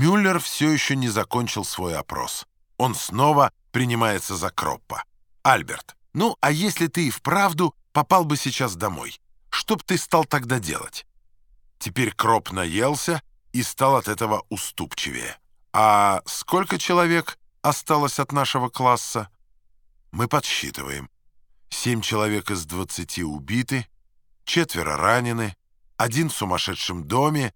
Мюллер все еще не закончил свой опрос. Он снова принимается за Кроппа. «Альберт, ну, а если ты и вправду попал бы сейчас домой, что б ты стал тогда делать?» Теперь Кроп наелся и стал от этого уступчивее. «А сколько человек осталось от нашего класса?» «Мы подсчитываем. Семь человек из двадцати убиты, четверо ранены, один в сумасшедшем доме,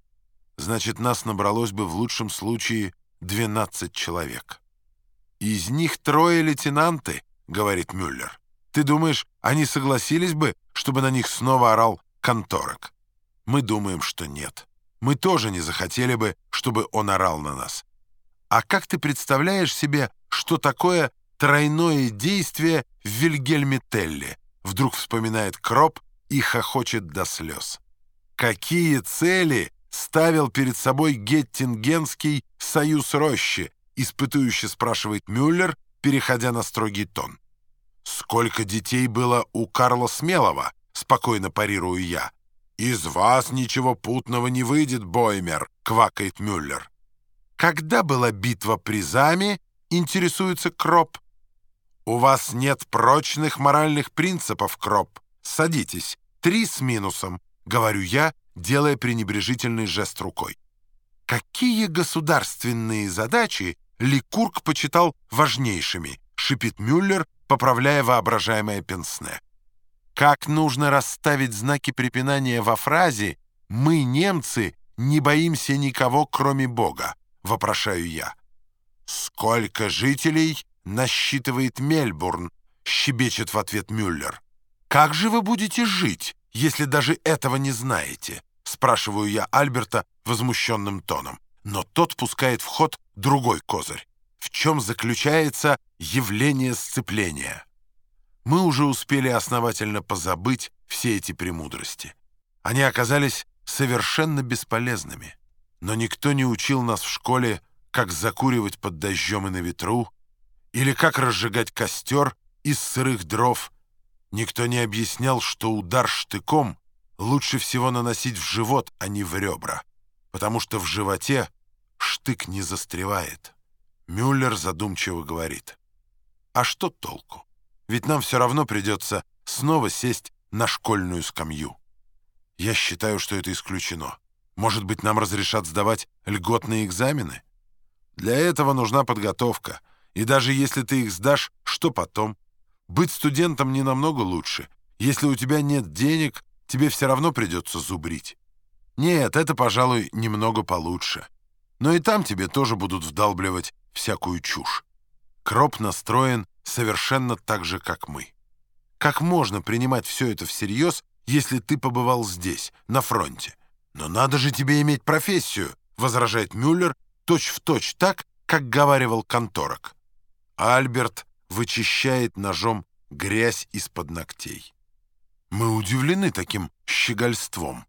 значит, нас набралось бы в лучшем случае 12 человек. «Из них трое лейтенанты», — говорит Мюллер. «Ты думаешь, они согласились бы, чтобы на них снова орал конторок?» Мы думаем, что нет. Мы тоже не захотели бы, чтобы он орал на нас. А как ты представляешь себе, что такое тройное действие в Вильгельме Телли? Вдруг вспоминает Кроп и хохочет до слез. Какие цели ставил перед собой Геттингенский союз рощи, испытующе спрашивает Мюллер, переходя на строгий тон. «Сколько детей было у Карла Смелого?» — спокойно парирую я. «Из вас ничего путного не выйдет, Боймер», — квакает Мюллер. «Когда была битва при Заме?» — интересуется Кроп. «У вас нет прочных моральных принципов, Кроп. Садитесь. Три с минусом», — говорю я, делая пренебрежительный жест рукой. «Какие государственные задачи Ликург почитал важнейшими?» — шипит Мюллер, поправляя воображаемое пенсне. «Как нужно расставить знаки препинания во фразе «Мы, немцы, не боимся никого, кроме Бога», — вопрошаю я. «Сколько жителей насчитывает Мельбурн?» — щебечет в ответ Мюллер. «Как же вы будете жить?» Если даже этого не знаете?» — спрашиваю я Альберта возмущенным тоном. Но тот пускает в ход другой козырь. В чем заключается явление сцепления? Мы уже успели основательно позабыть все эти премудрости. Они оказались совершенно бесполезными. Но никто не учил нас в школе, как закуривать под дождем и на ветру, или как разжигать костер из сырых дров, Никто не объяснял, что удар штыком лучше всего наносить в живот, а не в ребра, потому что в животе штык не застревает. Мюллер задумчиво говорит. А что толку? Ведь нам все равно придется снова сесть на школьную скамью. Я считаю, что это исключено. Может быть, нам разрешат сдавать льготные экзамены? Для этого нужна подготовка. И даже если ты их сдашь, что потом? Быть студентом не намного лучше. Если у тебя нет денег, тебе все равно придется зубрить. Нет, это, пожалуй, немного получше. Но и там тебе тоже будут вдалбливать всякую чушь. Кроп настроен совершенно так же, как мы. Как можно принимать все это всерьез, если ты побывал здесь, на фронте? Но надо же тебе иметь профессию, возражает Мюллер, точь-в-точь точь так, как говаривал конторок. Альберт вычищает ножом грязь из-под ногтей. Мы удивлены таким щегольством.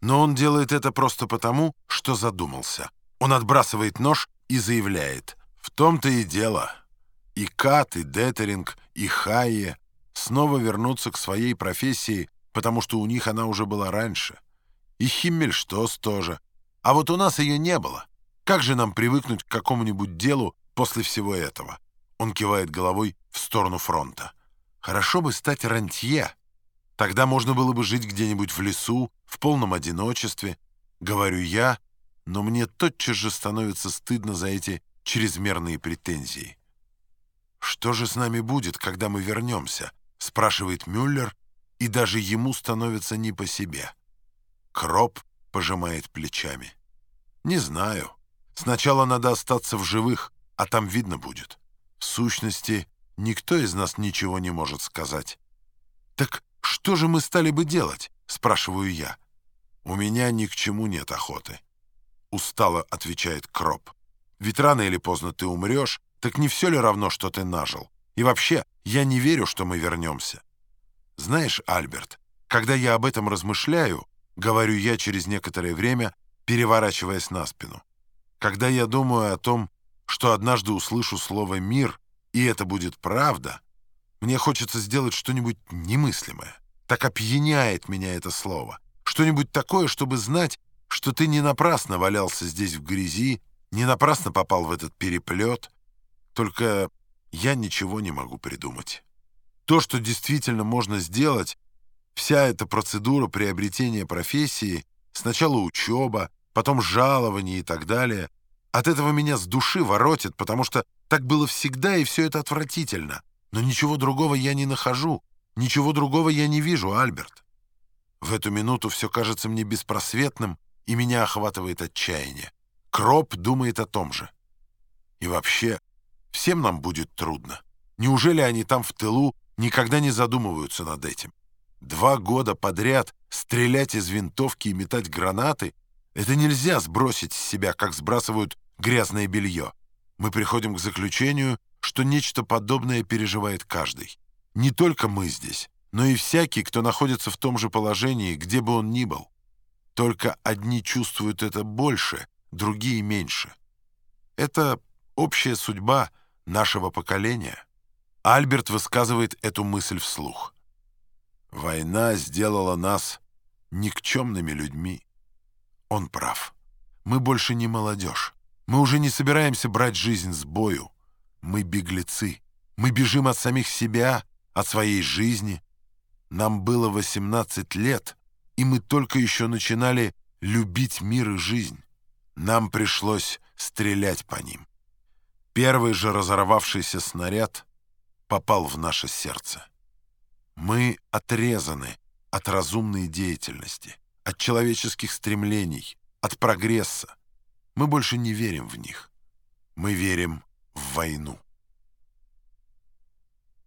Но он делает это просто потому, что задумался. Он отбрасывает нож и заявляет. В том-то и дело. И Кат, и Детеринг, и Хайе снова вернутся к своей профессии, потому что у них она уже была раньше. И Химмельштос тоже. А вот у нас ее не было. Как же нам привыкнуть к какому-нибудь делу после всего этого? Он кивает головой в сторону фронта. Хорошо бы стать рантье. Тогда можно было бы жить где-нибудь в лесу, в полном одиночестве. Говорю я, но мне тотчас же становится стыдно за эти чрезмерные претензии. «Что же с нами будет, когда мы вернемся?» — спрашивает Мюллер, и даже ему становится не по себе. Кроп пожимает плечами. «Не знаю. Сначала надо остаться в живых, а там видно будет». В сущности, никто из нас ничего не может сказать. «Так что же мы стали бы делать?» — спрашиваю я. «У меня ни к чему нет охоты», — устало отвечает Кроп. «Ведь рано или поздно ты умрешь, так не все ли равно, что ты нажил? И вообще, я не верю, что мы вернемся». «Знаешь, Альберт, когда я об этом размышляю, — говорю я через некоторое время, переворачиваясь на спину, — когда я думаю о том, что однажды услышу слово «мир», и это будет правда, мне хочется сделать что-нибудь немыслимое. Так опьяняет меня это слово. Что-нибудь такое, чтобы знать, что ты не напрасно валялся здесь в грязи Не напрасно попал в этот переплет, только я ничего не могу придумать. То, что действительно можно сделать, вся эта процедура приобретения профессии, сначала учеба, потом жалование и так далее, от этого меня с души воротит, потому что так было всегда, и все это отвратительно. Но ничего другого я не нахожу, ничего другого я не вижу, Альберт. В эту минуту все кажется мне беспросветным, и меня охватывает отчаяние. Кроп думает о том же. И вообще, всем нам будет трудно. Неужели они там в тылу никогда не задумываются над этим? Два года подряд стрелять из винтовки и метать гранаты — это нельзя сбросить с себя, как сбрасывают грязное белье. Мы приходим к заключению, что нечто подобное переживает каждый. Не только мы здесь, но и всякий, кто находится в том же положении, где бы он ни был. Только одни чувствуют это больше, другие меньше. Это общая судьба нашего поколения. Альберт высказывает эту мысль вслух. Война сделала нас никчемными людьми. Он прав. Мы больше не молодежь. Мы уже не собираемся брать жизнь с бою. Мы беглецы. Мы бежим от самих себя, от своей жизни. Нам было 18 лет, и мы только еще начинали любить мир и жизнь. Нам пришлось стрелять по ним. Первый же разорвавшийся снаряд попал в наше сердце. Мы отрезаны от разумной деятельности, от человеческих стремлений, от прогресса. Мы больше не верим в них. Мы верим в войну.